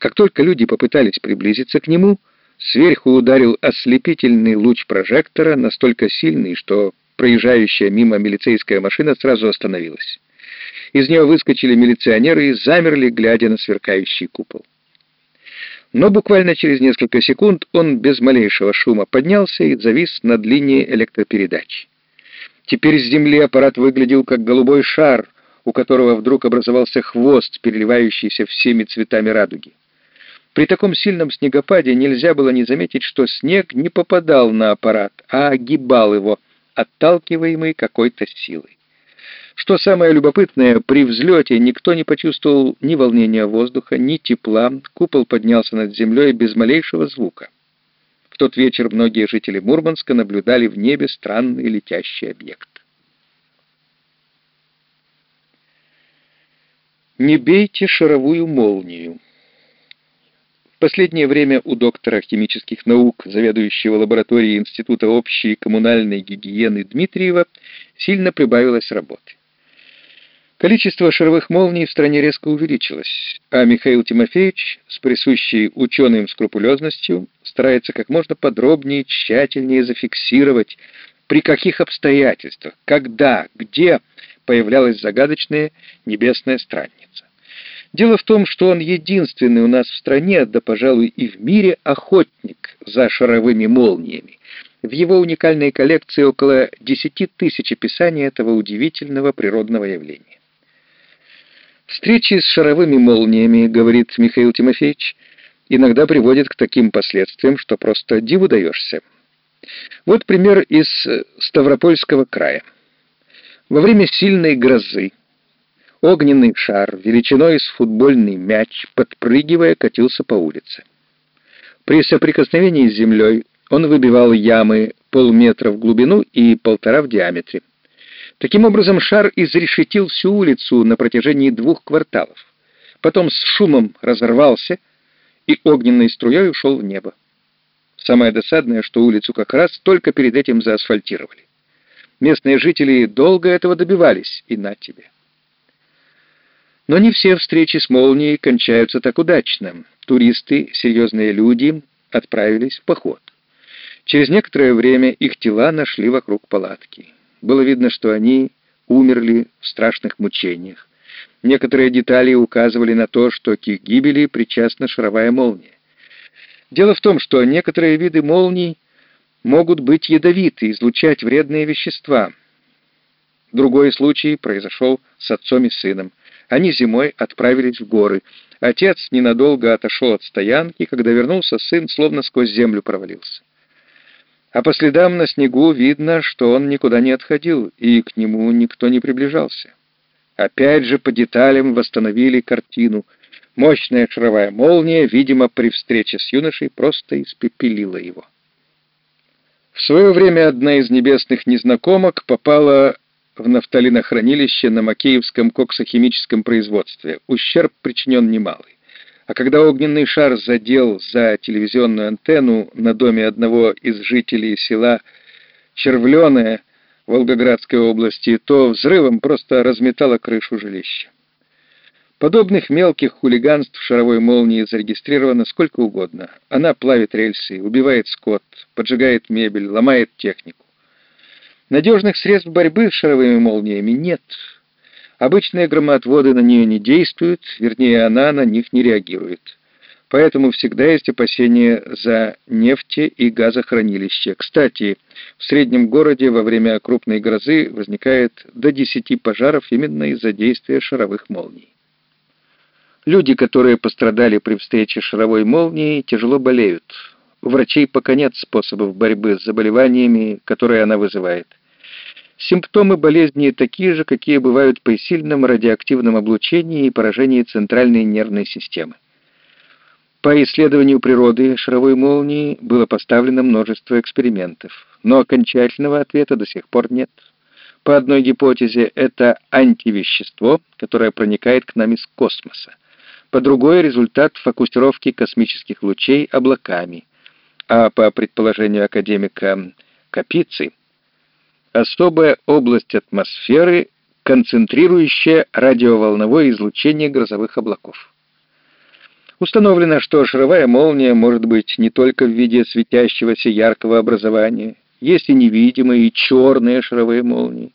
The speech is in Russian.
Как только люди попытались приблизиться к нему, сверху ударил ослепительный луч прожектора, настолько сильный, что проезжающая мимо милицейская машина сразу остановилась. Из нее выскочили милиционеры и замерли, глядя на сверкающий купол. Но буквально через несколько секунд он без малейшего шума поднялся и завис над линией электропередач. Теперь с земли аппарат выглядел как голубой шар, у которого вдруг образовался хвост, переливающийся всеми цветами радуги. При таком сильном снегопаде нельзя было не заметить, что снег не попадал на аппарат, а огибал его, отталкиваемый какой-то силой. Что самое любопытное, при взлете никто не почувствовал ни волнения воздуха, ни тепла, купол поднялся над землей без малейшего звука. В тот вечер многие жители Мурманска наблюдали в небе странный летящий объект. Не бейте шаровую молнию. Последнее время у доктора химических наук, заведующего лабораторией Института общей коммунальной гигиены Дмитриева, сильно прибавилось работы. Количество шаровых молний в стране резко увеличилось, а Михаил Тимофеевич с присущей ученым скрупулезностью старается как можно подробнее тщательнее зафиксировать, при каких обстоятельствах, когда, где появлялась загадочная небесная странница. Дело в том, что он единственный у нас в стране, да, пожалуй, и в мире охотник за шаровыми молниями. В его уникальной коллекции около 10 тысяч описаний этого удивительного природного явления. Встречи с шаровыми молниями, говорит Михаил Тимофеевич, иногда приводят к таким последствиям, что просто диву даешься. Вот пример из Ставропольского края. Во время сильной грозы огненный шар величиной с футбольный мяч, подпрыгивая, катился по улице. При соприкосновении с землей он выбивал ямы полметра в глубину и полтора в диаметре. Таким образом, шар изрешетил всю улицу на протяжении двух кварталов. Потом с шумом разорвался и огненной струей ушел в небо. Самое досадное, что улицу как раз только перед этим заасфальтировали. Местные жители долго этого добивались, и на тебе. Но не все встречи с молнией кончаются так удачно. Туристы, серьезные люди, отправились в поход. Через некоторое время их тела нашли вокруг палатки. Было видно, что они умерли в страшных мучениях. Некоторые детали указывали на то, что к их гибели причастна шаровая молния. Дело в том, что некоторые виды молний могут быть ядовиты, излучать вредные вещества. Другой случай произошел с отцом и сыном. Они зимой отправились в горы. Отец ненадолго отошел от стоянки, когда вернулся, сын словно сквозь землю провалился. А по следам на снегу видно, что он никуда не отходил, и к нему никто не приближался. Опять же по деталям восстановили картину. Мощная шаровая молния, видимо, при встрече с юношей просто испепелила его. В свое время одна из небесных незнакомок попала в нафталинохранилище на Макеевском коксохимическом производстве. Ущерб причинен немалый. А когда огненный шар задел за телевизионную антенну на доме одного из жителей села Червленое Волгоградской области, то взрывом просто разметало крышу жилища. Подобных мелких хулиганств шаровой молнии зарегистрировано сколько угодно. Она плавит рельсы, убивает скот, поджигает мебель, ломает технику. Надежных средств борьбы с шаровыми молниями нет — Обычные громоотводы на нее не действуют, вернее, она на них не реагирует. Поэтому всегда есть опасения за нефти и газохранилища. Кстати, в среднем городе во время крупной грозы возникает до 10 пожаров именно из-за действия шаровых молний. Люди, которые пострадали при встрече шаровой молнии, тяжело болеют. У врачей пока нет способов борьбы с заболеваниями, которые она вызывает. Симптомы болезни такие же, какие бывают при сильном радиоактивном облучении и поражении центральной нервной системы. По исследованию природы шаровой молнии было поставлено множество экспериментов, но окончательного ответа до сих пор нет. По одной гипотезе это антивещество, которое проникает к нам из космоса. По другой — результат фокусировки космических лучей облаками. А по предположению академика Капицы — особая область атмосферы, концентрирующая радиоволновое излучение грозовых облаков. Установлено, что шаровая молния может быть не только в виде светящегося яркого образования. Есть и невидимые, и черные шаровые молнии.